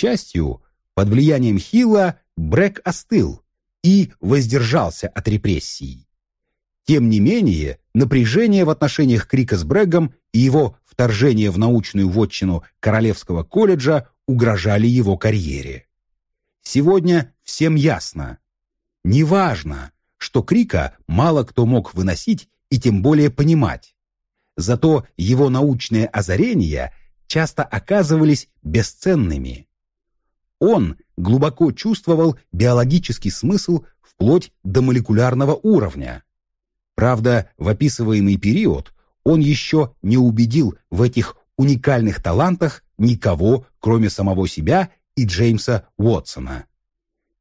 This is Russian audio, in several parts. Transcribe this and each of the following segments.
счастью, под влиянием Хилла Брэк остыл и воздержался от репрессий. Тем не менее, напряжение в отношениях Крика с Брэгом и его вторжение в научную вотчину Королевского колледжа угрожали его карьере. Сегодня всем ясно. Неважно, что Крика мало кто мог выносить и тем более понимать. Зато его научные озарения часто оказывались бесценными. Он глубоко чувствовал биологический смысл вплоть до молекулярного уровня. Правда, в описываемый период он еще не убедил в этих уникальных талантах никого, кроме самого себя и Джеймса Уотсона.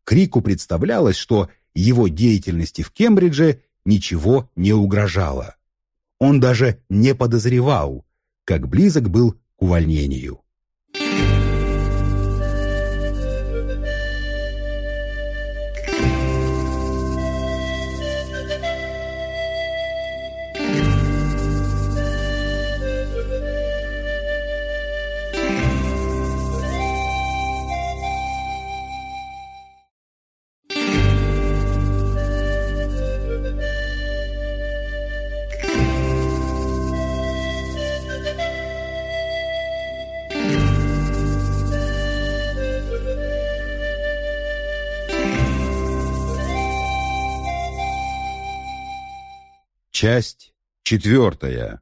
Крику представлялось, что его деятельности в Кембридже ничего не угрожало. Он даже не подозревал, как близок был к увольнению. Часть четвертая.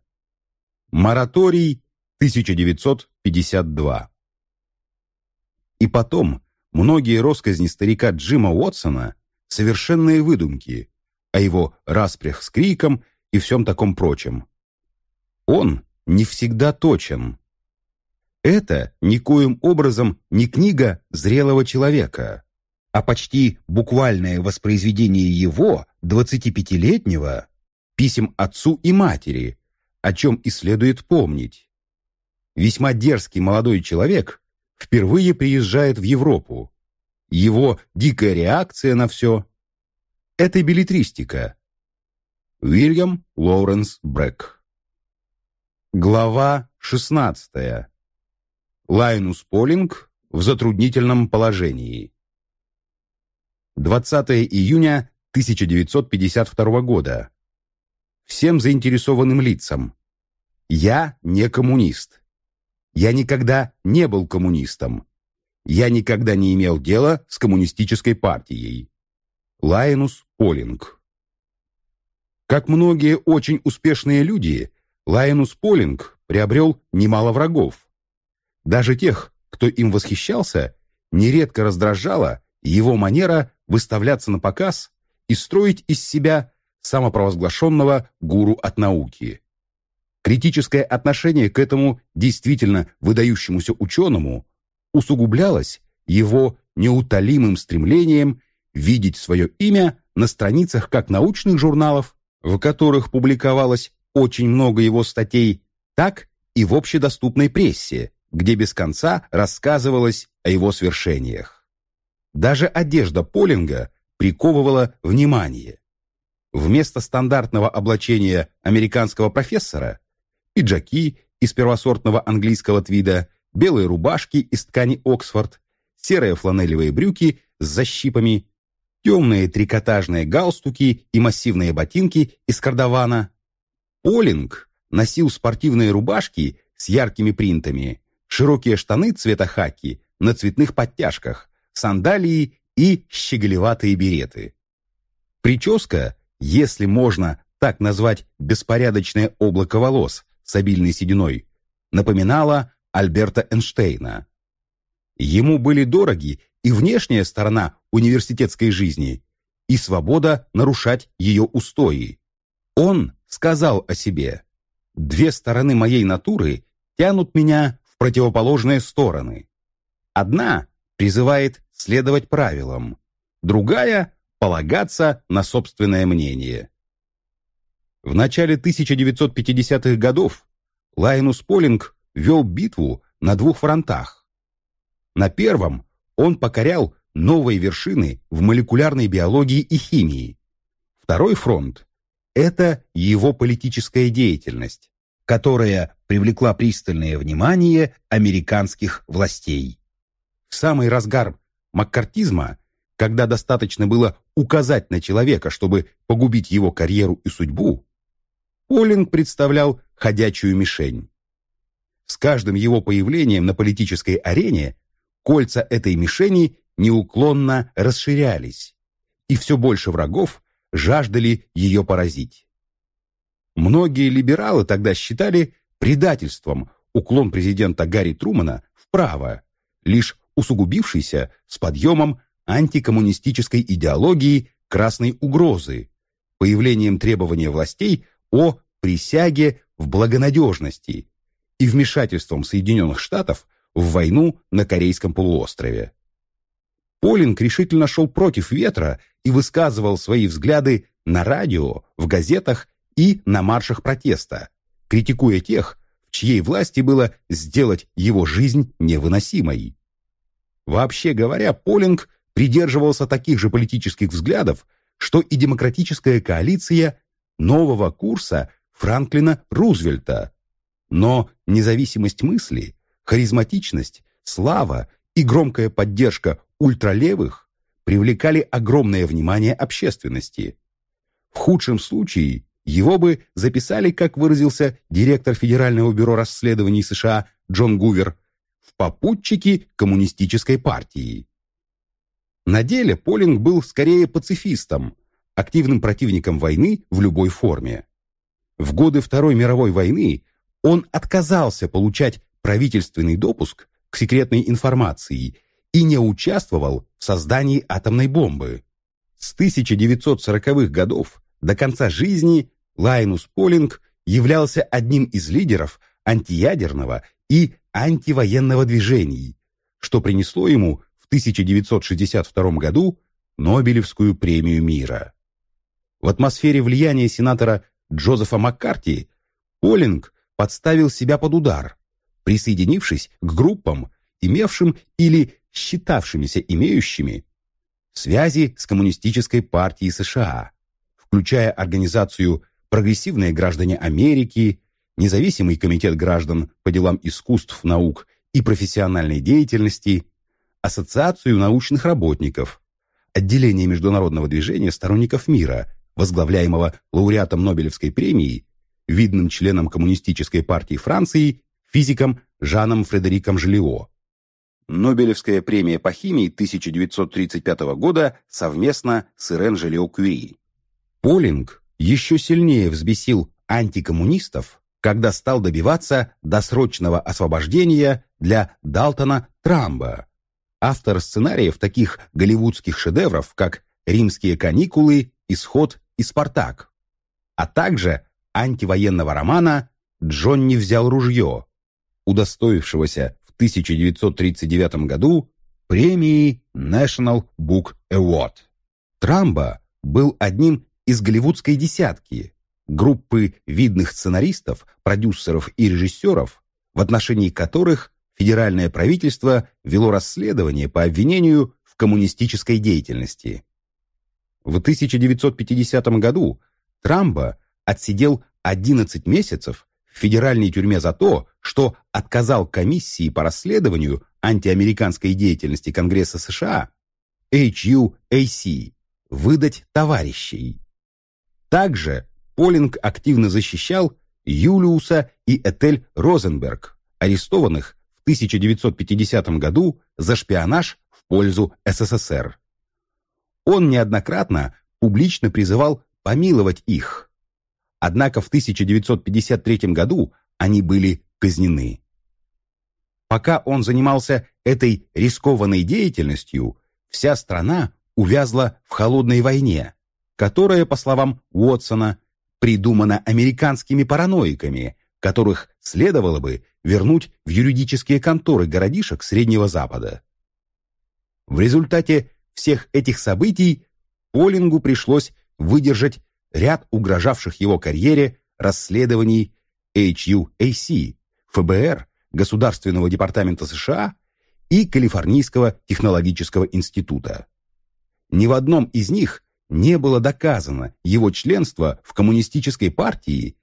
Мораторий 1952. И потом, многие росказни старика Джима Уотсона — совершенные выдумки о его распрях с криком и всем таком прочем. Он не всегда точен. Это никоим образом не книга зрелого человека, а почти буквальное воспроизведение его, 25-летнего, писем отцу и матери, о чем и следует помнить. Весьма дерзкий молодой человек впервые приезжает в Европу. Его дикая реакция на все – это билетристика. Уильям Лоуренс Брэк Глава 16. Лайнус Полинг в затруднительном положении. 20 июня 1952 года всем заинтересованным лицам. Я не коммунист. Я никогда не был коммунистом. Я никогда не имел дела с коммунистической партией. Лайнус Полинг Как многие очень успешные люди, Лайнус Полинг приобрел немало врагов. Даже тех, кто им восхищался, нередко раздражала его манера выставляться на показ и строить из себя самопровозглашенного гуру от науки. Критическое отношение к этому действительно выдающемуся ученому усугублялось его неутолимым стремлением видеть свое имя на страницах как научных журналов, в которых публиковалось очень много его статей, так и в общедоступной прессе, где без конца рассказывалось о его свершениях. Даже одежда Полинга приковывала внимание. Вместо стандартного облачения американского профессора пиджаки из первосортного английского твида, белые рубашки из ткани Оксфорд, серые фланелевые брюки с защипами, темные трикотажные галстуки и массивные ботинки из кардавана. Полинг носил спортивные рубашки с яркими принтами, широкие штаны цвета хаки на цветных подтяжках, сандалии и щеголеватые береты. Прическа если можно так назвать беспорядочное облако волос с обильной сединой, напоминало Альберта Эйнштейна. Ему были дороги и внешняя сторона университетской жизни, и свобода нарушать ее устои. Он сказал о себе «Две стороны моей натуры тянут меня в противоположные стороны. Одна призывает следовать правилам, другая полагаться на собственное мнение. В начале 1950-х годов Лайнус Полинг вел битву на двух фронтах. На первом он покорял новые вершины в молекулярной биологии и химии. Второй фронт – это его политическая деятельность, которая привлекла пристальное внимание американских властей. в самый разгар маккартизма, когда достаточно было указать на человека, чтобы погубить его карьеру и судьбу, Полинг представлял ходячую мишень. С каждым его появлением на политической арене кольца этой мишени неуклонно расширялись, и все больше врагов жаждали ее поразить. Многие либералы тогда считали предательством уклон президента Гарри Трумана вправо, лишь усугубившийся с подъемом антикоммунистической идеологии красной угрозы, появлением требования властей о присяге в благонадежности и вмешательством Соединенных Штатов в войну на Корейском полуострове. Полинг решительно шел против ветра и высказывал свои взгляды на радио, в газетах и на маршах протеста, критикуя тех, в чьей власти было сделать его жизнь невыносимой. Вообще говоря, Полинг придерживался таких же политических взглядов, что и демократическая коалиция нового курса Франклина Рузвельта. Но независимость мысли, харизматичность, слава и громкая поддержка ультралевых привлекали огромное внимание общественности. В худшем случае его бы записали, как выразился директор Федерального бюро расследований США Джон Гувер, в попутчики коммунистической партии. На деле Полинг был скорее пацифистом, активным противником войны в любой форме. В годы Второй мировой войны он отказался получать правительственный допуск к секретной информации и не участвовал в создании атомной бомбы. С 1940-х годов до конца жизни Лайнус Полинг являлся одним из лидеров антиядерного и антивоенного движений, что принесло ему в 1962 году Нобелевскую премию мира. В атмосфере влияния сенатора Джозефа Маккарти Полинг подставил себя под удар, присоединившись к группам, имевшим или считавшимися имеющими связи с Коммунистической партией США, включая организацию «Прогрессивные граждане Америки», Независимый комитет граждан по делам искусств, наук и профессиональной деятельности, Ассоциацию научных работников, отделение международного движения сторонников мира, возглавляемого лауреатом Нобелевской премии, видным членом Коммунистической партии Франции, физиком Жаном Фредериком Жлио. Нобелевская премия по химии 1935 года совместно с Ирен Жлио Кюри. Полинг еще сильнее взбесил антикоммунистов, когда стал добиваться досрочного освобождения для Далтона Трамба, автора сценариев таких голливудских шедевров, как «Римские каникулы», «Исход» и «Спартак», а также антивоенного романа «Джонни взял ружье», удостоившегося в 1939 году премии National Book Award. Трамба был одним из голливудской десятки, группы видных сценаристов, продюсеров и режиссеров, в отношении которых федеральное правительство вело расследование по обвинению в коммунистической деятельности. В 1950 году Трамба отсидел 11 месяцев в федеральной тюрьме за то, что отказал комиссии по расследованию антиамериканской деятельности Конгресса США HUAC выдать товарищей. Также Полинг активно защищал Юлиуса и Этель Розенберг, арестованных 1950 году за шпионаж в пользу СССР. Он неоднократно публично призывал помиловать их. Однако в 1953 году они были казнены. Пока он занимался этой рискованной деятельностью, вся страна увязла в холодной войне, которая, по словам Уотсона, придумана американскими параноиками, которых следовало бы вернуть в юридические конторы городишек Среднего Запада. В результате всех этих событий Полингу пришлось выдержать ряд угрожавших его карьере расследований HUAC, ФБР, Государственного департамента США и Калифорнийского технологического института. Ни в одном из них не было доказано его членство в коммунистической партии,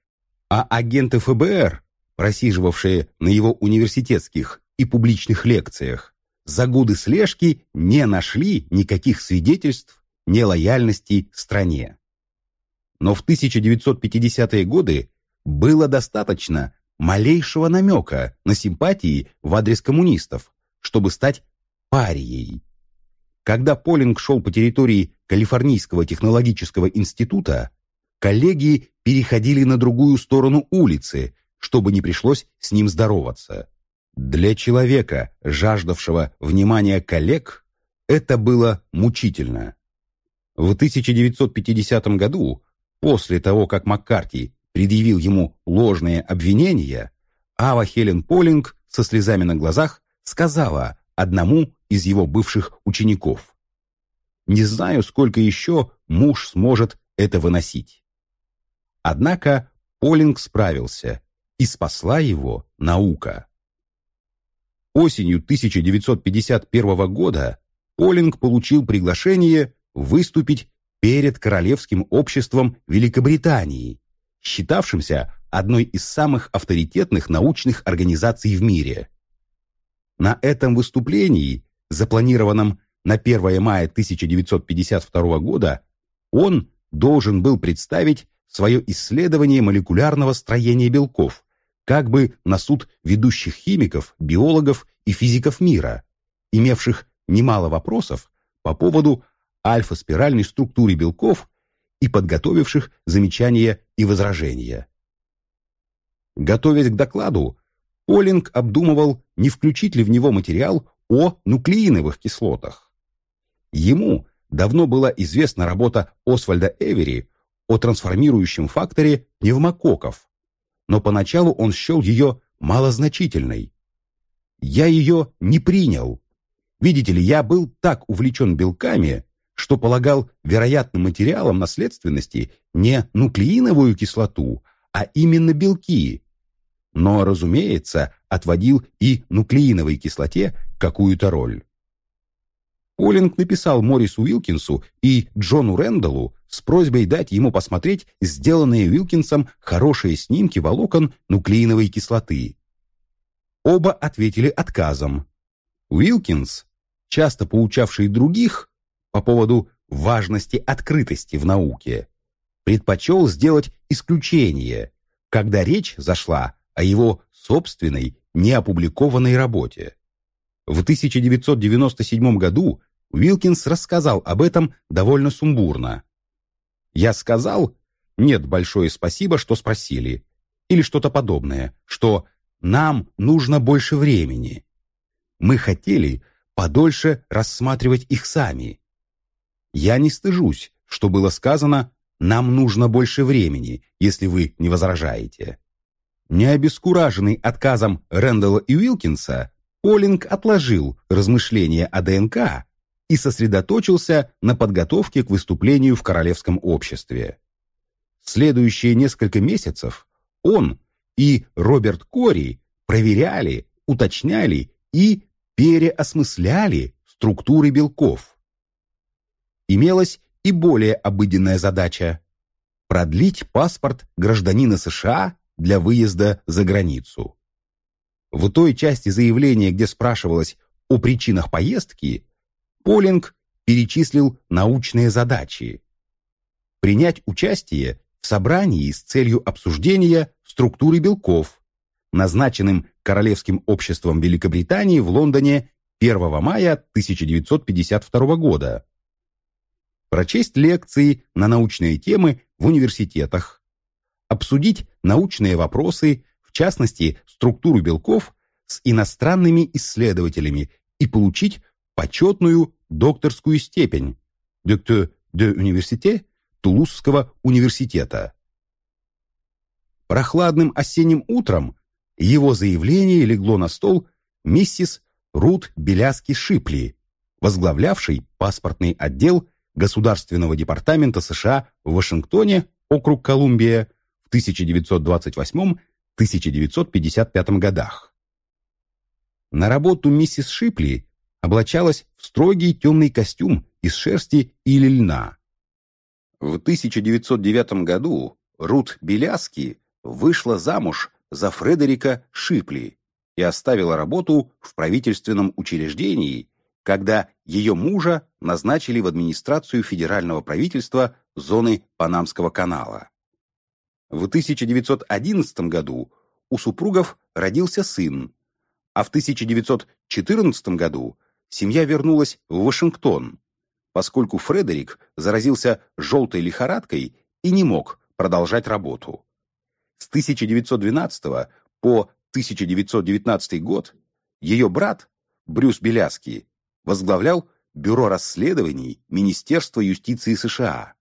а агенты ФБР, просиживавшие на его университетских и публичных лекциях, за годы слежки не нашли никаких свидетельств нелояльности стране. Но в 1950-е годы было достаточно малейшего намека на симпатии в адрес коммунистов, чтобы стать парией. Когда Полинг шел по территории Калифорнийского технологического института, коллеги переходили на другую сторону улицы, чтобы не пришлось с ним здороваться. Для человека, жаждавшего внимания коллег, это было мучительно. В 1950 году, после того, как Маккарти предъявил ему ложные обвинения, Ава Хелен Полинг со слезами на глазах сказала одному из его бывших учеников. «Не знаю, сколько еще муж сможет это выносить». Однако Полинг справился, и спасла его наука. Осенью 1951 года Полинг получил приглашение выступить перед Королевским обществом Великобритании, считавшимся одной из самых авторитетных научных организаций в мире. На этом выступлении, запланированном на 1 мая 1952 года, он должен был представить свое исследование молекулярного строения белков, как бы на суд ведущих химиков, биологов и физиков мира, имевших немало вопросов по поводу альфа-спиральной структуры белков и подготовивших замечания и возражения. Готовясь к докладу, Полинг обдумывал, не включить ли в него материал о нуклеиновых кислотах. Ему давно была известна работа Освальда Эвери о трансформирующем факторе пневмококков, но поначалу он счел ее малозначительной. Я ее не принял. Видите ли, я был так увлечен белками, что полагал вероятным материалом наследственности не нуклеиновую кислоту, а именно белки. Но, разумеется, отводил и нуклеиновой кислоте какую-то роль. Полинг написал Морису Уилкинсу и Джону Рэндаллу с просьбой дать ему посмотреть сделанные Уилкинсом хорошие снимки волокон нуклеиновой кислоты. Оба ответили отказом. Уилкинс, часто поучавший других по поводу важности открытости в науке, предпочел сделать исключение, когда речь зашла о его собственной неопубликованной работе. В 1997 году Уилкинс рассказал об этом довольно сумбурно. Я сказал «Нет, большое спасибо, что спросили» или что-то подобное, что «нам нужно больше времени». Мы хотели подольше рассматривать их сами. Я не стыжусь, что было сказано «нам нужно больше времени», если вы не возражаете. Не обескураженный отказом Рэндалла и Уилкинса, Полинг отложил размышления о ДНК и сосредоточился на подготовке к выступлению в королевском обществе. Следующие несколько месяцев он и Роберт Кори проверяли, уточняли и переосмысляли структуры белков. Имелась и более обыденная задача – продлить паспорт гражданина США для выезда за границу. В той части заявления, где спрашивалось о причинах поездки, Полинг перечислил научные задачи. Принять участие в собрании с целью обсуждения структуры белков, назначенным Королевским обществом Великобритании в Лондоне 1 мая 1952 года. Прочесть лекции на научные темы в университетах, обсудить научные вопросы, частности, структуру белков с иностранными исследователями и получить почетную докторскую степень доктор де университе Тулузского университета. Прохладным осенним утром его заявление легло на стол миссис Рут Беляски-Шипли, возглавлявшей паспортный отдел Государственного департамента США в Вашингтоне, округ Колумбия, в 1928-1955 годах. На работу миссис Шипли облачалась в строгий темный костюм из шерсти или льна. В 1909 году Рут Беляски вышла замуж за Фредерика Шипли, и оставила работу в правительственном учреждении, когда ее мужа назначили в администрацию федерального правительства зоны Панамского канала. В 1911 году у супругов родился сын, а в 1914 году семья вернулась в Вашингтон, поскольку Фредерик заразился желтой лихорадкой и не мог продолжать работу. С 1912 по 1919 год ее брат, Брюс Беляский, возглавлял Бюро расследований Министерства юстиции США.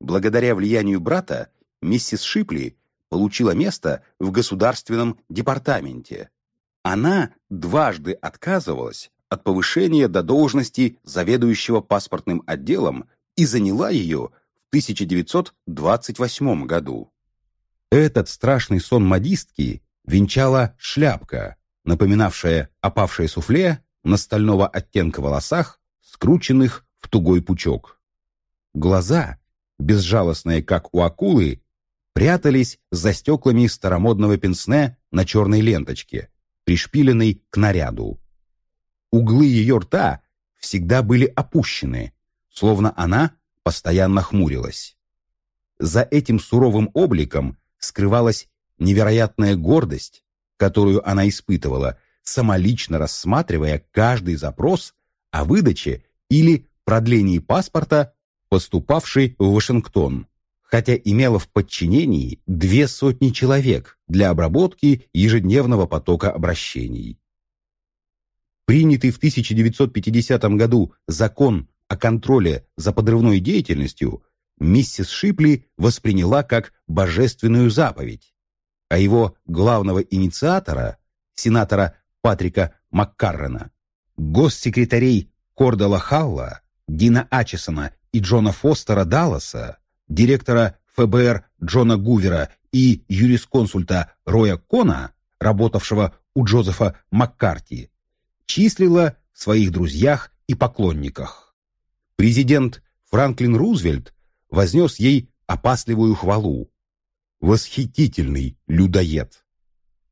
Благодаря влиянию брата миссис Шипли получила место в Государственном департаменте. Она дважды отказывалась от повышения до должности заведующего паспортным отделом и заняла ее в 1928 году. Этот страшный сон модистки венчала шляпка, напоминавшая опавшее суфле на стального оттенка волосах, скрученных в тугой пучок. Глаза, безжалостные, как у акулы, прятались за стеклами старомодного пенсне на черной ленточке, пришпиленной к наряду. Углы ее рта всегда были опущены, словно она постоянно хмурилась. За этим суровым обликом скрывалась невероятная гордость, которую она испытывала, самолично рассматривая каждый запрос о выдаче или продлении паспорта, поступавший в Вашингтон, хотя имела в подчинении две сотни человек для обработки ежедневного потока обращений. Принятый в 1950 году закон о контроле за подрывной деятельностью миссис Шипли восприняла как божественную заповедь, а его главного инициатора, сенатора Патрика Маккаррена, госсекретарей Кордала Халла, Дина Ачесона и Джона Фостера Далласа, директора ФБР Джона Гувера и юрисконсульта Роя Кона, работавшего у Джозефа Маккарти, числила в своих друзьях и поклонниках. Президент Франклин Рузвельт вознес ей опасливую хвалу. Восхитительный людоед.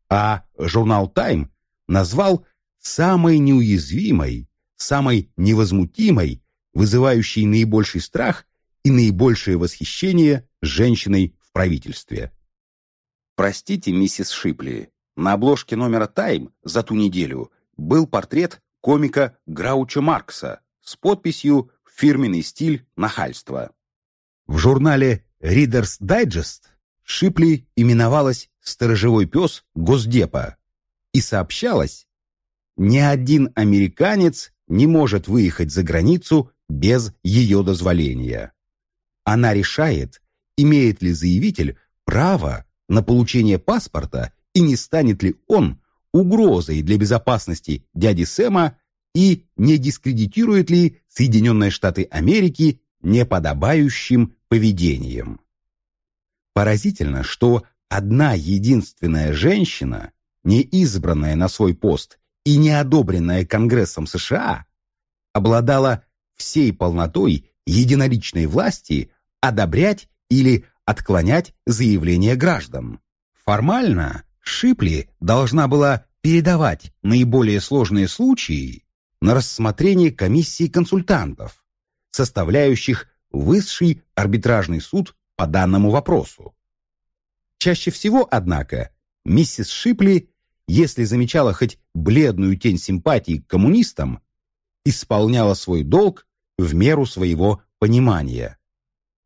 А журнал «Тайм» назвал самой неуязвимой, самой невозмутимой, вызывающей наибольший страх и наибольшее восхищение женщиной в правительстве. Простите, миссис Шипли, на обложке номера «Тайм» за ту неделю был портрет комика Грауча Маркса с подписью «Фирменный стиль нахальства». В журнале Reader's Digest Шипли именовалась «Сторожевой пес Госдепа» и сообщалось, ни один американец не может выехать за границу без ее дозволения. Она решает, имеет ли заявитель право на получение паспорта и не станет ли он угрозой для безопасности дяди Сэма и не дискредитирует ли Соединенные Штаты Америки неподобающим поведением. Поразительно, что одна единственная женщина, не избранная на свой пост и не одобренная Конгрессом США, обладала всей полнотой единоличной власти одобрять или отклонять заявления граждан. Формально Шипли должна была передавать наиболее сложные случаи на рассмотрение комиссии консультантов, составляющих высший арбитражный суд по данному вопросу. Чаще всего, однако, миссис Шипли, если замечала хоть бледную тень симпатии к коммунистам, исполняла свой долг в меру своего понимания.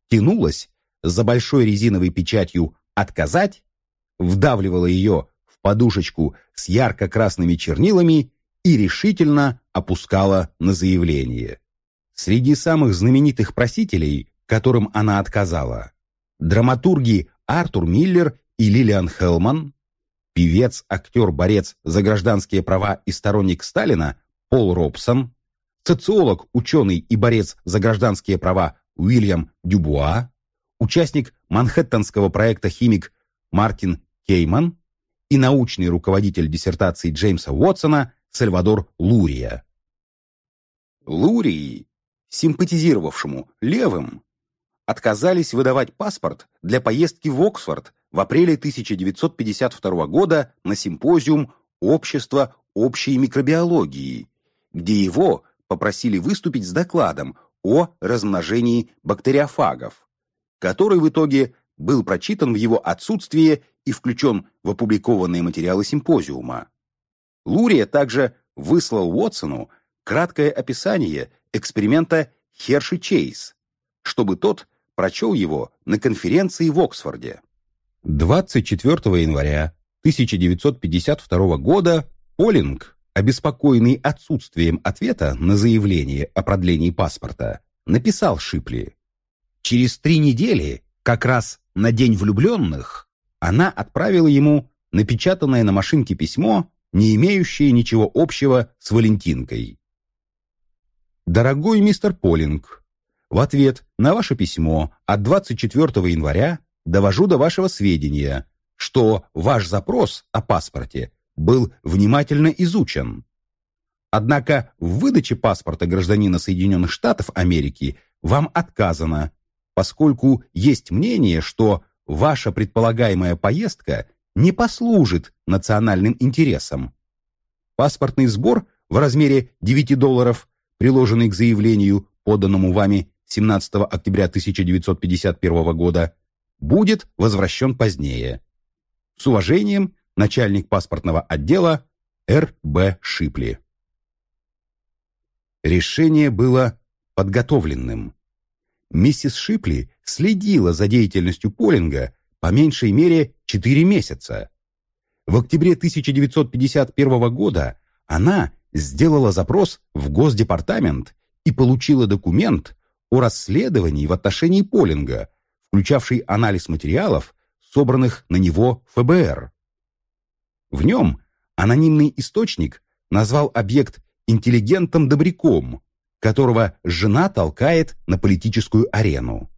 Тянулась за большой резиновой печатью «отказать», вдавливала ее в подушечку с ярко-красными чернилами и решительно опускала на заявление. Среди самых знаменитых просителей, которым она отказала, драматурги Артур Миллер и Лилиан Хелман, певец, актер, борец за гражданские права и сторонник Сталина Пол Робсон, социолог, ученый и борец за гражданские права Уильям Дюбуа, участник Манхэттенского проекта химик Мартин Кейман и научный руководитель диссертации Джеймса Уотсона Сальвадор Лурия. Лурии, симпатизировавшему левым, отказались выдавать паспорт для поездки в Оксфорд в апреле 1952 года на симпозиум Общества общей микробиологии, где его попросили выступить с докладом о размножении бактериофагов, который в итоге был прочитан в его отсутствие и включен в опубликованные материалы симпозиума. Лурия также выслал Уотсону краткое описание эксперимента Херши-Чейз, чтобы тот прочел его на конференции в Оксфорде. 24 января 1952 года Полинг, обеспокоенный отсутствием ответа на заявление о продлении паспорта, написал Шипли. Через три недели, как раз на День влюбленных, она отправила ему напечатанное на машинке письмо, не имеющее ничего общего с Валентинкой. «Дорогой мистер Полинг, в ответ на ваше письмо от 24 января довожу до вашего сведения, что ваш запрос о паспорте был внимательно изучен. Однако в выдаче паспорта гражданина Соединенных Штатов Америки вам отказано, поскольку есть мнение, что ваша предполагаемая поездка не послужит национальным интересам. Паспортный сбор в размере 9 долларов, приложенный к заявлению, поданному вами 17 октября 1951 года, будет возвращен позднее. С уважением, начальник паспортного отдела Р.Б. Шипли. Решение было подготовленным. Миссис Шипли следила за деятельностью Полинга по меньшей мере 4 месяца. В октябре 1951 года она сделала запрос в Госдепартамент и получила документ о расследовании в отношении Полинга, включавший анализ материалов, собранных на него ФБР. В нем анонимный источник назвал объект интеллигентом-добряком, которого жена толкает на политическую арену.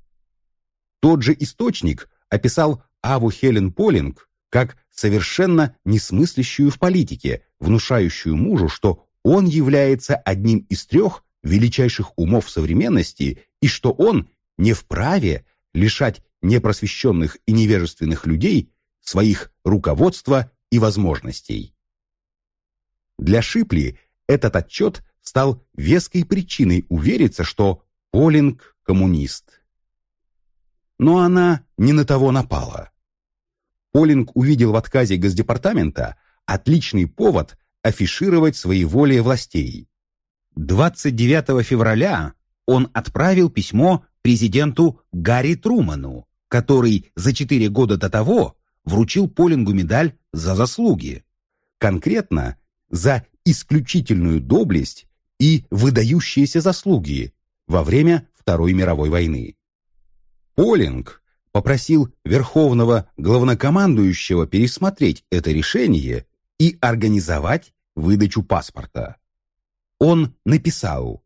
Тот же источник описал Аву Хелен Полинг как совершенно несмыслящую в политике, внушающую мужу, что он является одним из трех величайших умов современности и что он не вправе лишать непросвещенных и невежественных людей своих руководства и возможностей. Для Шипли этот отчет стал веской причиной увериться, что Полинг – коммунист. Но она не на того напала. Полинг увидел в отказе Госдепартамента отличный повод афишировать своеволие властей. 29 февраля он отправил письмо президенту Гарри Труману, который за четыре года до того вручил Полингу медаль за заслуги. Конкретно за исключительную доблесть и выдающиеся заслуги во время Второй мировой войны. Полинг попросил Верховного главнокомандующего пересмотреть это решение и организовать выдачу паспорта. Он написал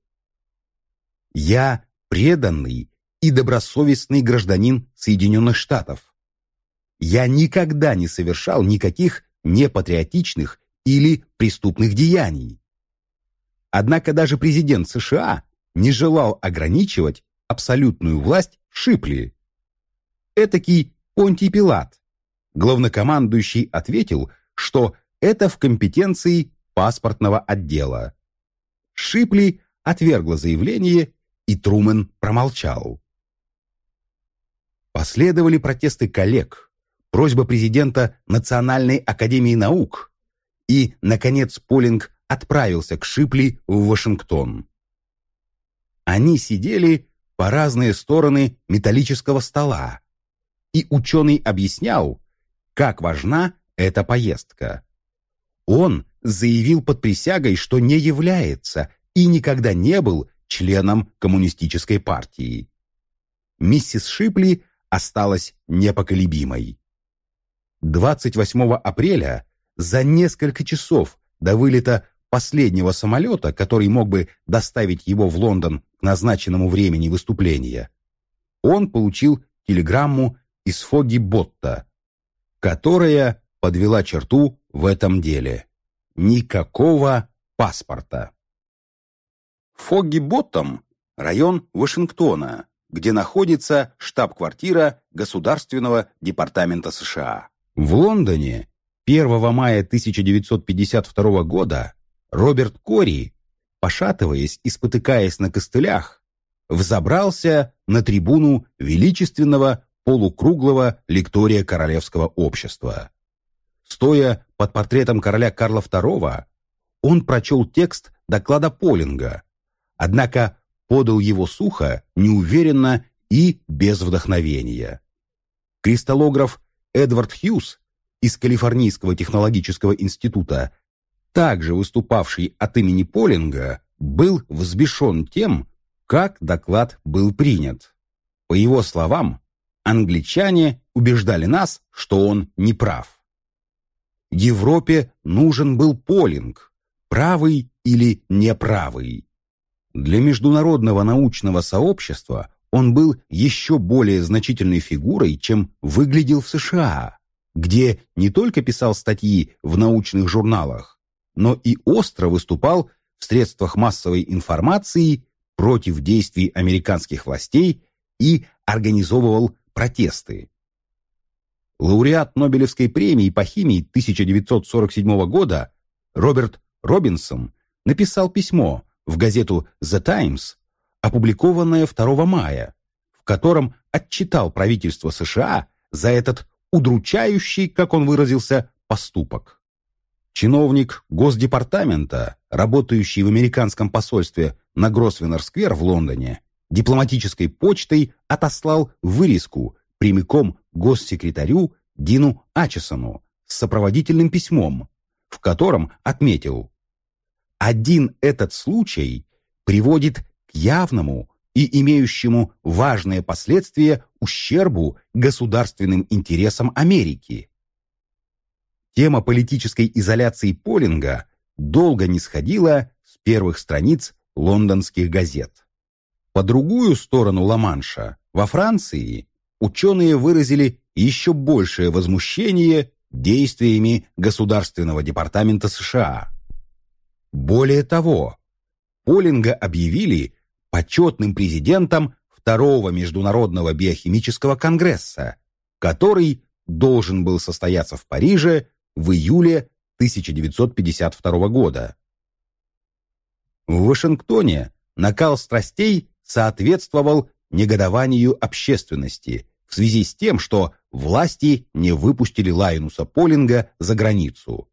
«Я преданный и добросовестный гражданин Соединенных Штатов. Я никогда не совершал никаких непатриотичных или преступных деяний. Однако даже президент США не желал ограничивать абсолютную власть Шипли. Этакий Понтий Пилат. Главнокомандующий ответил, что это в компетенции паспортного отдела. Шипли отвергла заявление, и Трумен промолчал. Последовали протесты коллег, просьба президента Национальной академии наук, и, наконец, Полинг отправился к Шипли в Вашингтон. Они сидели по разные стороны металлического стола, и ученый объяснял, как важна эта поездка. Он заявил под присягой, что не является и никогда не был членом коммунистической партии. Миссис Шипли осталась непоколебимой. 28 апреля, за несколько часов до вылета последнего самолета, который мог бы доставить его в Лондон к назначенному времени выступления, он получил телеграмму из Фоги Ботта, которая подвела черту в этом деле. Никакого паспорта. Фогги Боттом – район Вашингтона, где находится штаб-квартира Государственного департамента США. В Лондоне 1 мая 1952 года Роберт Кори, пошатываясь и спотыкаясь на костылях, взобрался на трибуну величественного полукруглого лектория Королевского общества. Стоя под портретом короля Карла II, он прочел текст доклада Полинга, однако подал его сухо, неуверенно и без вдохновения. Кристаллограф Эдвард Хьюз из Калифорнийского технологического института, также выступавший от имени Полинга, был взбешен тем, как доклад был принят. По его словам, англичане убеждали нас, что он не прав. Европе нужен был Полинг, правый или неправый. Для международного научного сообщества он был еще более значительной фигурой, чем выглядел в США, где не только писал статьи в научных журналах, но и остро выступал в средствах массовой информации против действий американских властей и организовывал протесты. Лауреат Нобелевской премии по химии 1947 года Роберт Робинсон написал письмо в газету «The Times», опубликованное 2 мая, в котором отчитал правительство США за этот удручающий, как он выразился, поступок. Чиновник Госдепартамента, работающий в американском посольстве на Гросвеннер-сквер в Лондоне, дипломатической почтой отослал вырезку прямиком госсекретарю Дину Ачесону с сопроводительным письмом, в котором отметил один этот случай приводит явному и имеющему важные последствия ущербу государственным интересам Америки. Тема политической изоляции Полинга долго не сходила с первых страниц лондонских газет. По другую сторону Ла-Манша, во Франции, ученые выразили еще большее возмущение действиями Государственного департамента США. Более того, Полинга объявили почетным президентом Второго Международного биохимического конгресса, который должен был состояться в Париже в июле 1952 года. В Вашингтоне накал страстей соответствовал негодованию общественности в связи с тем, что власти не выпустили Лайнуса Полинга за границу.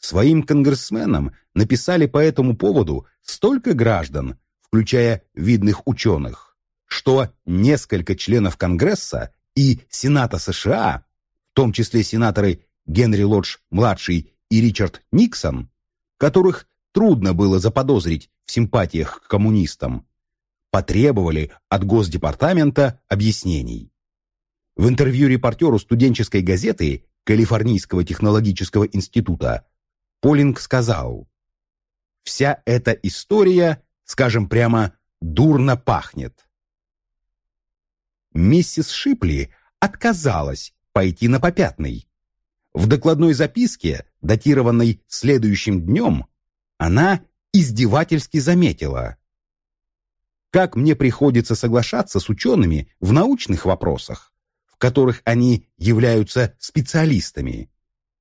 Своим конгрессменам написали по этому поводу столько граждан, включая видных ученых, что несколько членов Конгресса и Сената США, в том числе сенаторы Генри Лодж-младший и Ричард Никсон, которых трудно было заподозрить в симпатиях к коммунистам, потребовали от Госдепартамента объяснений. В интервью репортеру студенческой газеты Калифорнийского технологического института Полинг сказал, «Вся эта история, скажем прямо, дурно пахнет». Миссис Шипли отказалась пойти на попятный. В докладной записке, датированной следующим днем, она издевательски заметила. «Как мне приходится соглашаться с учеными в научных вопросах, в которых они являются специалистами,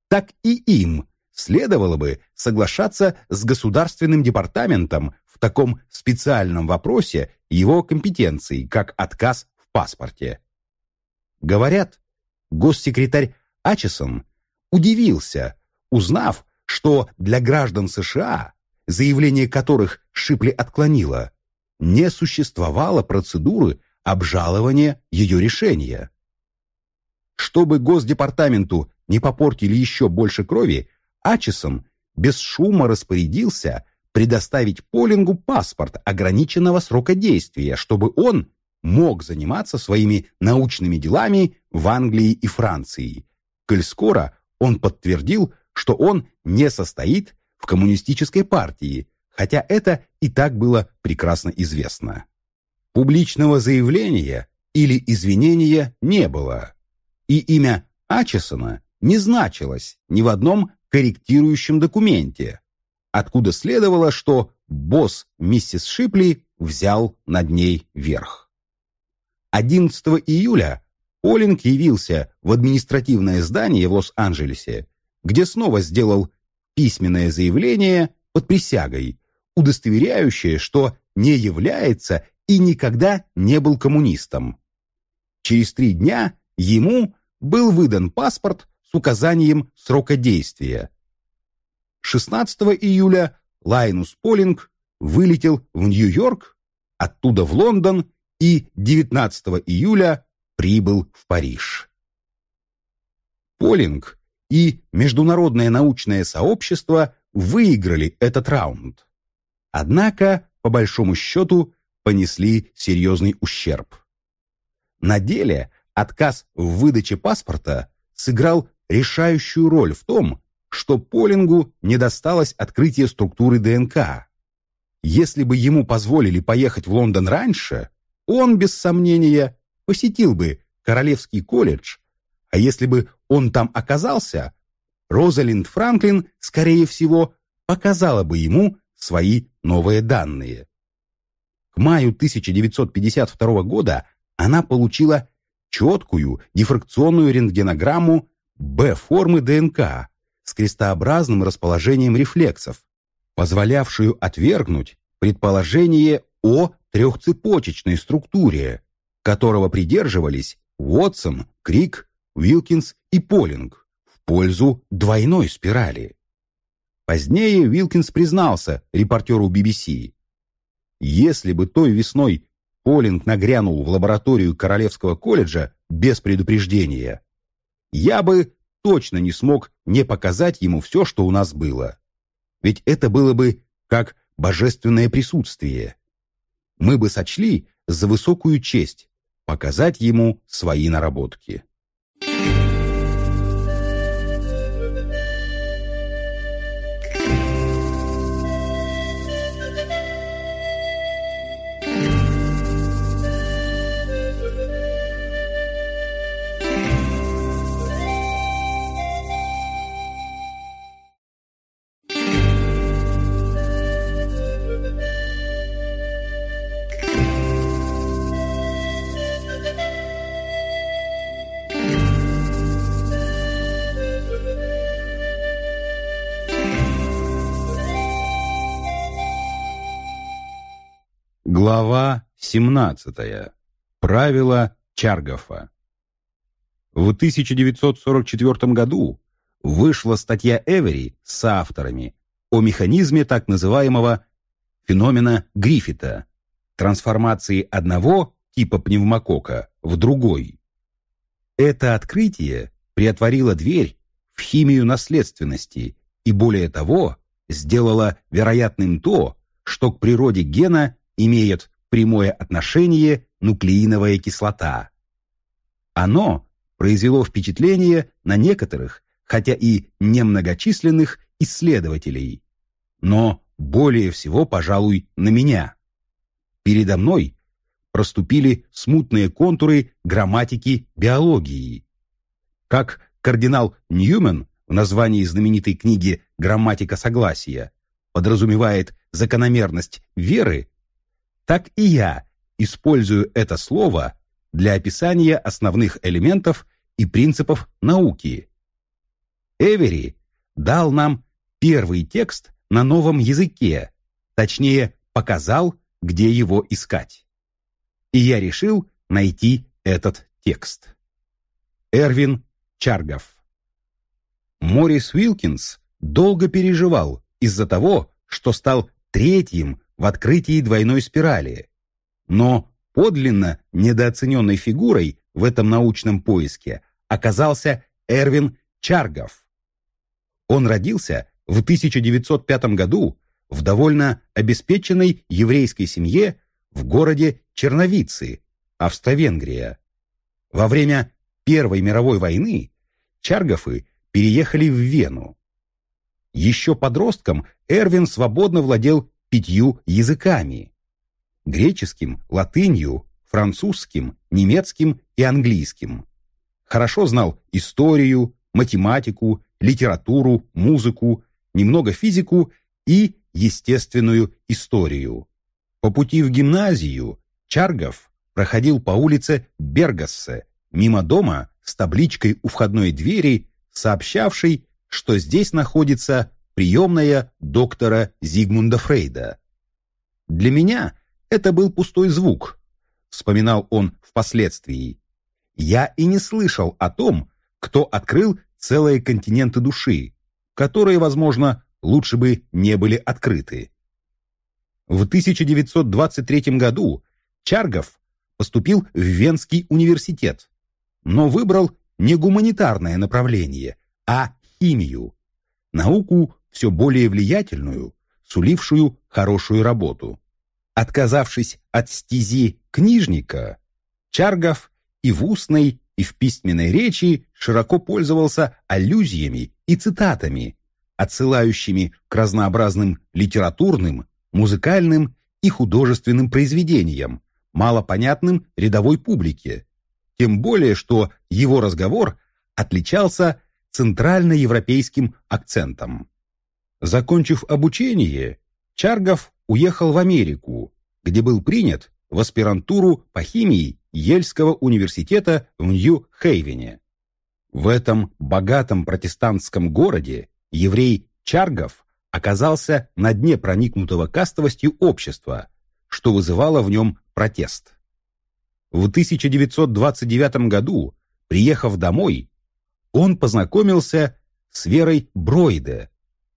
так и им следовало бы соглашаться с Государственным департаментом в таком специальном вопросе его компетенции, как отказ в паспорте. Говорят, госсекретарь Ачесон удивился, узнав, что для граждан США, заявление которых Шипли отклонила, не существовало процедуры обжалования ее решения. Чтобы Госдепартаменту не попортили еще больше крови, Ачесон без шума распорядился предоставить Полингу паспорт ограниченного срока действия, чтобы он мог заниматься своими научными делами в Англии и Франции. Коль скоро он подтвердил, что он не состоит в коммунистической партии, хотя это и так было прекрасно известно. Публичного заявления или извинения не было, и имя Ачесона не значилось ни в одном корректирующем документе, откуда следовало, что босс миссис Шипли взял над ней верх. 11 июля Полинг явился в административное здание в Лос-Анджелесе, где снова сделал письменное заявление под присягой, удостоверяющее, что не является и никогда не был коммунистом. Через три дня ему был выдан паспорт с указанием срока действия. 16 июля Лайнус Полинг вылетел в Нью-Йорк, оттуда в Лондон и 19 июля прибыл в Париж. Полинг и международное научное сообщество выиграли этот раунд. Однако, по большому счету, понесли серьезный ущерб. На деле отказ в выдаче паспорта сыграл решающую роль в том, что Полингу не досталось открытия структуры ДНК. Если бы ему позволили поехать в Лондон раньше, он, без сомнения, посетил бы Королевский колледж, а если бы он там оказался, Розалинд Франклин, скорее всего, показала бы ему свои новые данные. К маю 1952 года она получила четкую дифракционную рентгенограмму Б-формы ДНК с крестообразным расположением рефлексов, позволявшую отвергнуть предположение о трехцепочечной структуре, которого придерживались Уотсон, Крик, Уилкинс и Полинг в пользу двойной спирали. Позднее Уилкинс признался репортеру BBC. Если бы той весной Полинг нагрянул в лабораторию Королевского колледжа без предупреждения, я бы точно не смог не показать ему все, что у нас было. Ведь это было бы как божественное присутствие. Мы бы сочли за высокую честь показать ему свои наработки. Глава 17. Правила Чаргофа. В 1944 году вышла статья Эвери с авторами о механизме так называемого феномена Гриффита, трансформации одного типа пневмокока в другой. Это открытие приотворило дверь в химию наследственности и, более того, сделало вероятным то, что к природе гена имеет прямое отношение нуклеиновая кислота. Оно произвело впечатление на некоторых, хотя и немногочисленных исследователей, но более всего, пожалуй, на меня. Передо мной проступили смутные контуры грамматики биологии. Как кардинал Ньюмен в названии знаменитой книги «Грамматика согласия» подразумевает закономерность веры, так и я использую это слово для описания основных элементов и принципов науки. Эвери дал нам первый текст на новом языке, точнее, показал, где его искать. И я решил найти этот текст. Эрвин Чаргов Морис Уилкинс долго переживал из-за того, что стал третьим в открытии двойной спирали. Но подлинно недооцененной фигурой в этом научном поиске оказался Эрвин Чаргов. Он родился в 1905 году в довольно обеспеченной еврейской семье в городе Черновицы, Австро-Венгрия. Во время Первой мировой войны Чаргофы переехали в Вену. Еще подростком Эрвин свободно владел пятью языками – греческим, латынью, французским, немецким и английским. Хорошо знал историю, математику, литературу, музыку, немного физику и естественную историю. По пути в гимназию Чаргов проходил по улице Бергассе, мимо дома с табличкой у входной двери, сообщавшей, что здесь находится приемная доктора Зигмунда Фрейда. Для меня это был пустой звук, вспоминал он впоследствии. Я и не слышал о том, кто открыл целые континенты души, которые, возможно, лучше бы не были открыты. В 1923 году Чаргов поступил в Венский университет, но выбрал не гуманитарное направление, а химию, науку все более влиятельную, сулившую хорошую работу. Отказавшись от стези книжника, Чаргов и в устной, и в письменной речи широко пользовался аллюзиями и цитатами, отсылающими к разнообразным литературным, музыкальным и художественным произведениям, малопонятным рядовой публике. Тем более, что его разговор отличался центральноевропейским акцентом. Закончив обучение, Чаргов уехал в Америку, где был принят в аспирантуру по химии Ельского университета в Нью-Хейвене. В этом богатом протестантском городе еврей Чаргов оказался на дне проникнутого кастовостью общества, что вызывало в нем протест. В 1929 году, приехав домой, он познакомился с Верой Бройде,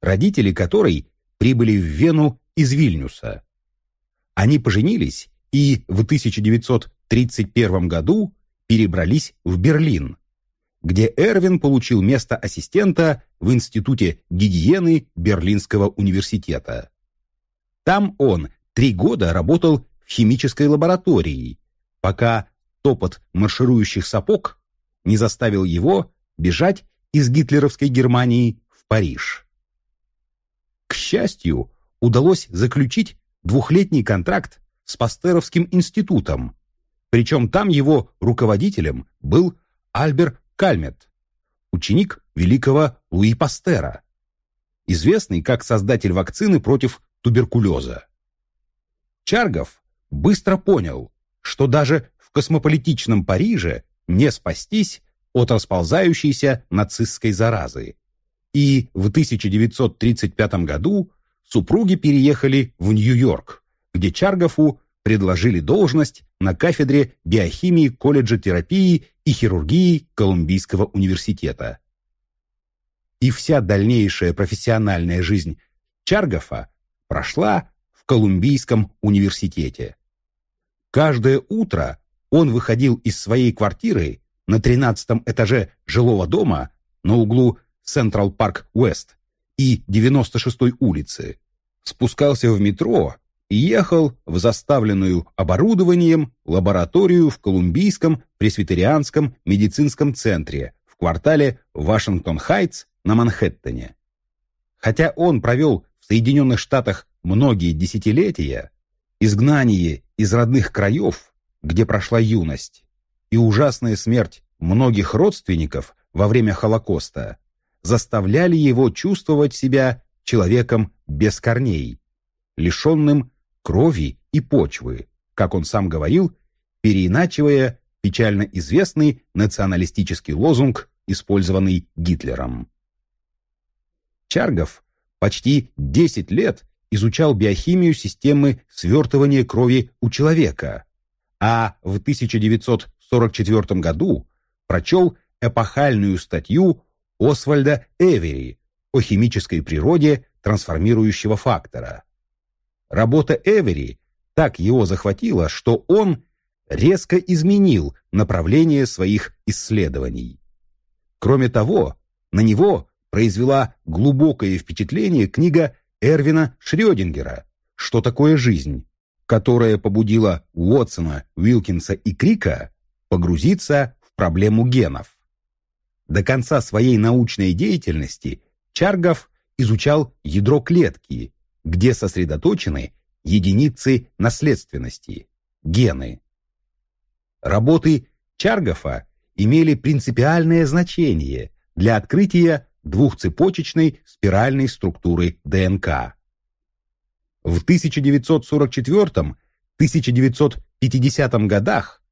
родители которой прибыли в Вену из Вильнюса. Они поженились и в 1931 году перебрались в Берлин, где Эрвин получил место ассистента в Институте гигиены Берлинского университета. Там он три года работал в химической лаборатории, пока топот марширующих сапог не заставил его бежать из гитлеровской Германии в Париж. К счастью, удалось заключить двухлетний контракт с Пастеровским институтом, причем там его руководителем был Альбер Кальмет, ученик великого Луи Пастера, известный как создатель вакцины против туберкулеза. Чаргов быстро понял, что даже в космополитичном Париже не спастись от расползающейся нацистской заразы. И в 1935 году супруги переехали в Нью-Йорк, где Чаргову предложили должность на кафедре биохимии колледжа терапии и хирургии Колумбийского университета. И вся дальнейшая профессиональная жизнь Чаргофа прошла в Колумбийском университете. Каждое утро он выходил из своей квартиры на 13 этаже жилого дома на углу Централ Парк Уэст и 96-й улицы, спускался в метро и ехал в заставленную оборудованием лабораторию в Колумбийском пресвитерианском медицинском центре в квартале Вашингтон-Хайтс на Манхэттене. Хотя он провел в Соединенных Штатах многие десятилетия, изгнание из родных краев, где прошла юность, и ужасная смерть многих родственников во время Холокоста заставляли его чувствовать себя человеком без корней, лишенным крови и почвы, как он сам говорил, переиначивая печально известный националистический лозунг, использованный Гитлером. Чаргов почти 10 лет изучал биохимию системы свертывания крови у человека, а в 1944 году прочел эпохальную статью Освальда Эвери о химической природе трансформирующего фактора. Работа Эвери так его захватила, что он резко изменил направление своих исследований. Кроме того, на него произвела глубокое впечатление книга Эрвина Шрёдингера «Что такое жизнь?», которая побудила Уотсона, Уилкинса и Крика погрузиться в проблему генов. До конца своей научной деятельности Чаргов изучал ядро клетки, где сосредоточены единицы наследственности, гены. Работы Чаргофа имели принципиальное значение для открытия двухцепочечной спиральной структуры ДНК. В 1944-1950 годах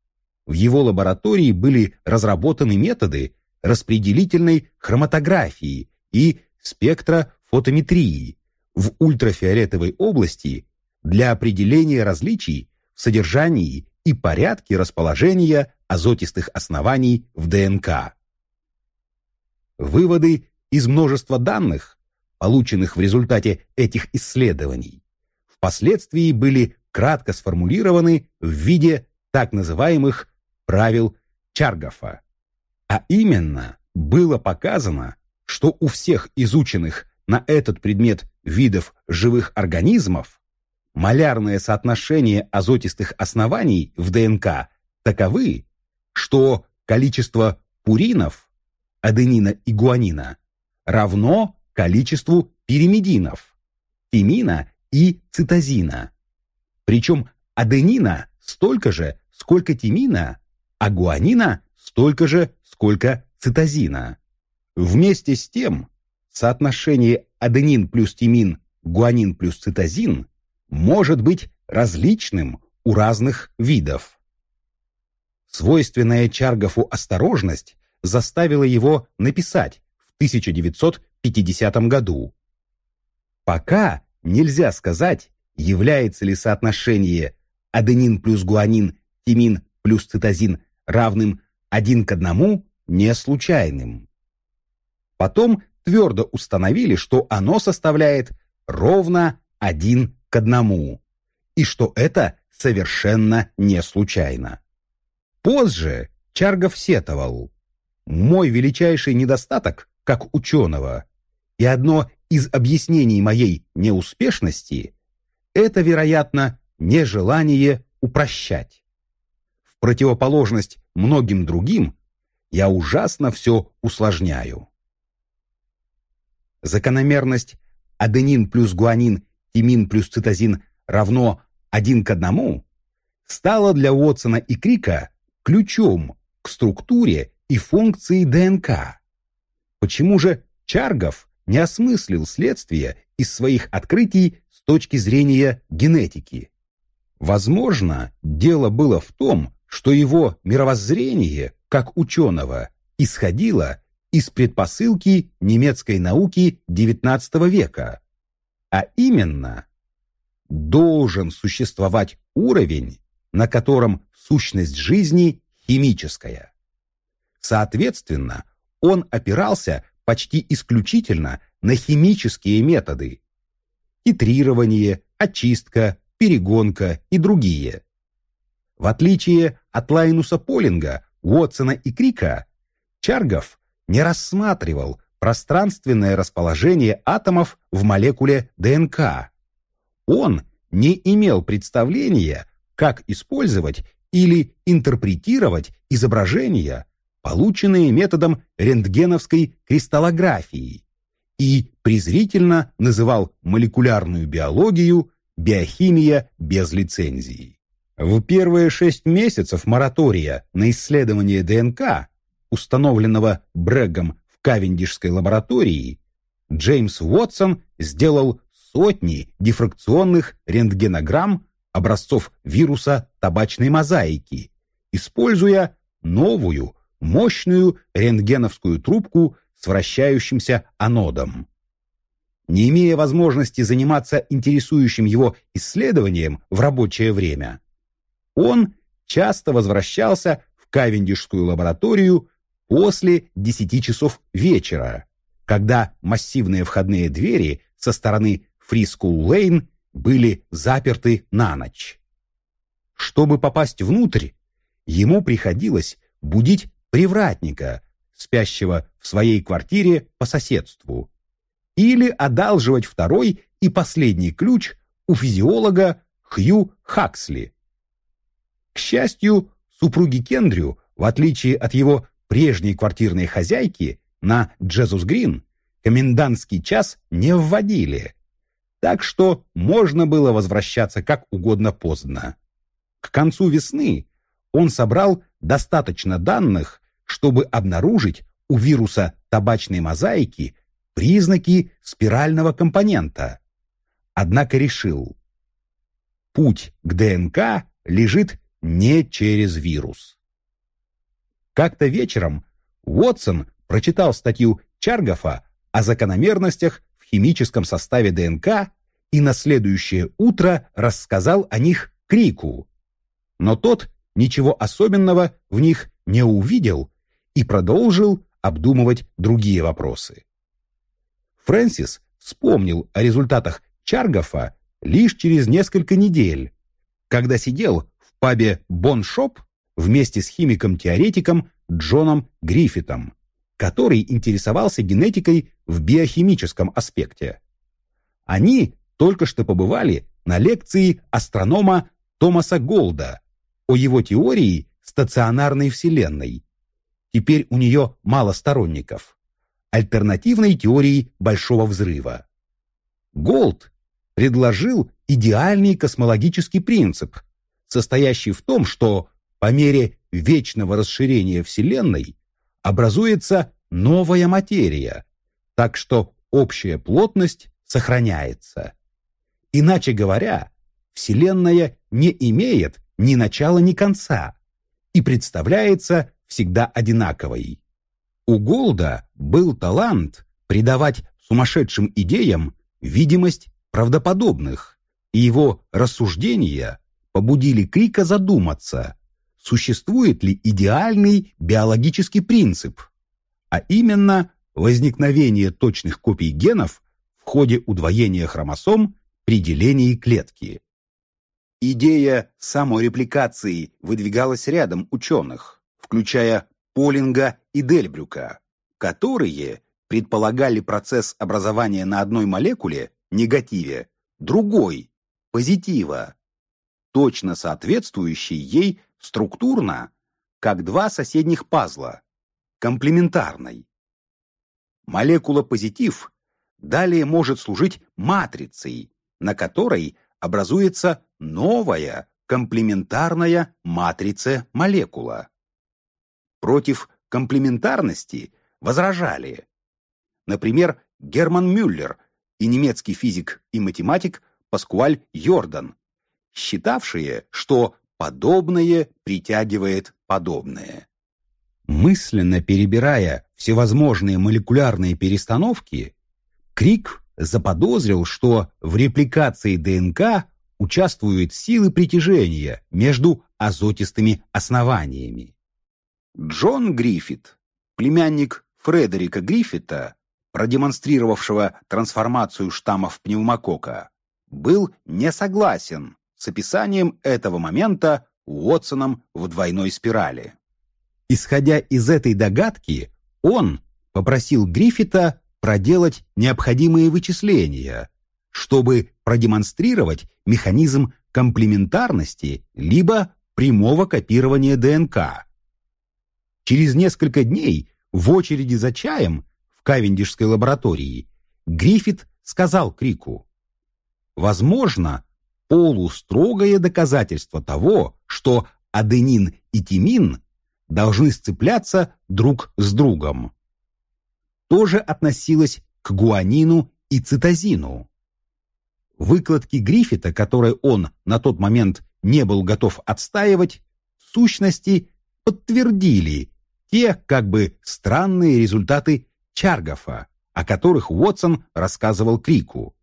в его лаборатории были разработаны методы распределительной хроматографии и спектрофотометрии в ультрафиолетовой области для определения различий в содержании и порядке расположения азотистых оснований в ДНК. Выводы из множества данных, полученных в результате этих исследований, впоследствии были кратко сформулированы в виде так называемых правил Чаргафа. А именно, было показано, что у всех изученных на этот предмет видов живых организмов малярное соотношение азотистых оснований в ДНК таковы, что количество пуринов, аденина и гуанина, равно количеству пиримидинов, тимина и цитозина. Причем аденина столько же, сколько тимина, а гуанина столько же, сколько цитозина. Вместе с тем, соотношение аденин плюс тимин, гуанин плюс цитозин может быть различным у разных видов. Свойственная Чаргофу осторожность заставила его написать в 1950 году. Пока нельзя сказать, является ли соотношение аденин плюс гуанин, тимин плюс цитозин равным один к одному не случайным. Потом твердо установили, что оно составляет ровно один к одному, и что это совершенно не случайно. Позже Чаргов сетовал. Мой величайший недостаток, как ученого, и одно из объяснений моей неуспешности – это, вероятно, нежелание упрощать. В противоположность многим другим я ужасно все усложняю. Закономерность аденин плюс гуанин тимин плюс цитозин равно один к одному, стало для Уотсона и Крика ключом к структуре и функции ДНК. Почему же Чаргов не осмыслил следствие из своих открытий с точки зрения генетики? Возможно, дело было в том, что его мировоззрение, как ученого, исходило из предпосылки немецкой науки XIX века, а именно, должен существовать уровень, на котором сущность жизни химическая. Соответственно, он опирался почти исключительно на химические методы – титрирование, очистка, перегонка и другие. В отличие от Лайнуса Полинга, Уотсона и Крика, Чаргов не рассматривал пространственное расположение атомов в молекуле ДНК. Он не имел представления, как использовать или интерпретировать изображения, полученные методом рентгеновской кристаллографии, и презрительно называл молекулярную биологию биохимия без лицензии. В первые шесть месяцев моратория на исследование ДНК, установленного Брэггом Кавендишской лаборатории Джеймс Уотсон сделал сотни дифракционных рентгенограмм образцов вируса табачной мозаики, используя новую мощную рентгеновскую трубку с вращающимся анодом. Не имея возможности заниматься интересующим его исследованием в рабочее время, он часто возвращался в Кавендишскую лабораторию после 10 часов вечера, когда массивные входные двери со стороны Фри-Скул-Лейн были заперты на ночь. Чтобы попасть внутрь, ему приходилось будить привратника, спящего в своей квартире по соседству, или одалживать второй и последний ключ у физиолога Хью Хаксли. К счастью, супруги Кендрю, в отличие от его прежней квартирной хозяйки на Джезус Грин комендантский час не вводили, так что можно было возвращаться как угодно поздно. К концу весны он собрал достаточно данных, чтобы обнаружить у вируса табачной мозаики признаки спирального компонента. Однако решил, путь к ДНК лежит не через вирус. Как-то вечером Уотсон прочитал статью Чаргофа о закономерностях в химическом составе ДНК и на следующее утро рассказал о них Крику. Но тот ничего особенного в них не увидел и продолжил обдумывать другие вопросы. Фрэнсис вспомнил о результатах Чаргофа лишь через несколько недель, когда сидел пабе «Боншоп» вместе с химиком-теоретиком Джоном Гриффитом, который интересовался генетикой в биохимическом аспекте. Они только что побывали на лекции астронома Томаса Голда о его теории стационарной Вселенной. Теперь у нее мало сторонников. Альтернативной теории Большого Взрыва. Голд предложил идеальный космологический принцип, состоящий в том, что по мере вечного расширения Вселенной образуется новая материя, так что общая плотность сохраняется. Иначе говоря, Вселенная не имеет ни начала, ни конца и представляется всегда одинаковой. У Голда был талант придавать сумасшедшим идеям видимость правдоподобных, и его рассуждения побудили Крика задуматься, существует ли идеальный биологический принцип, а именно возникновение точных копий генов в ходе удвоения хромосом при делении клетки. Идея саморепликации выдвигалась рядом ученых, включая Полинга и Дельбрюка, которые предполагали процесс образования на одной молекуле, негативе, другой, позитива, точно соответствующий ей структурно, как два соседних пазла, комплементарной. Молекула позитив далее может служить матрицей, на которой образуется новая комплементарная матрица молекула. Против комплементарности возражали, например, Герман Мюллер и немецкий физик и математик Паскуаль Йордан, считавшие, что подобное притягивает подобное. Мысленно перебирая всевозможные молекулярные перестановки, Крик заподозрил, что в репликации ДНК участвуют силы притяжения между азотистыми основаниями. Джон Гриффит, племянник Фредерика Гриффита, продемонстрировавшего трансформацию штаммов пневмокока, был не согласен с описанием этого момента Уотсоном в двойной спирали. Исходя из этой догадки, он попросил Гриффита проделать необходимые вычисления, чтобы продемонстрировать механизм комплементарности либо прямого копирования ДНК. Через несколько дней в очереди за чаем в Кавендишской лаборатории Гриффит сказал Крику, «Возможно, полустрогое доказательство того, что аденин и тимин должны сцепляться друг с другом тоже относилась к гуанину и цитозину. Выкладки Гриффита, которые он на тот момент не был готов отстаивать, в сущности подтвердили те как бы странные результаты Чаргофа, о которых Уотсон рассказывал Крику.